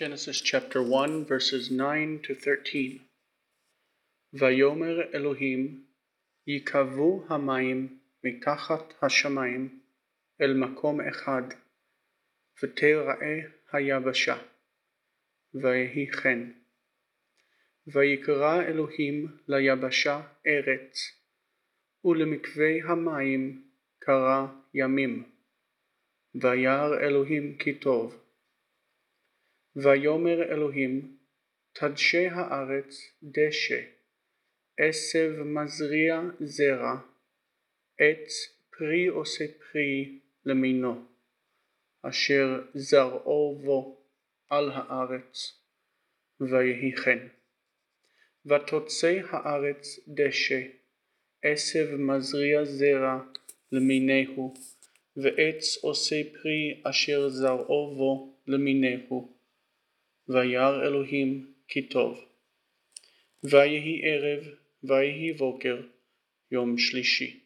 Genesis chapter 1, verses 9 to 13. ויאמר אלוהים, ייקבעו המים מתחת השמיים אל מקום אחד, ותראה היבשה. ויהי כן. ויקרא אלוהים ליבשה ארץ, ולמקווה המים קרא ימים. וירא אלוהים כי טוב. ויאמר אלוהים, תדשה הארץ דשא, עשב מזריע זרע, עץ פרי עושה פרי למינו, אשר זרעו בו על הארץ, ויהי כן. ותוצא הארץ דשא, עשב מזריע זרע למיניהו, ועץ עושה פרי אשר זרעו בו למיניהו. וירא אלוהים כי טוב. ויהי ערב, ויהי בוקר, יום שלישי.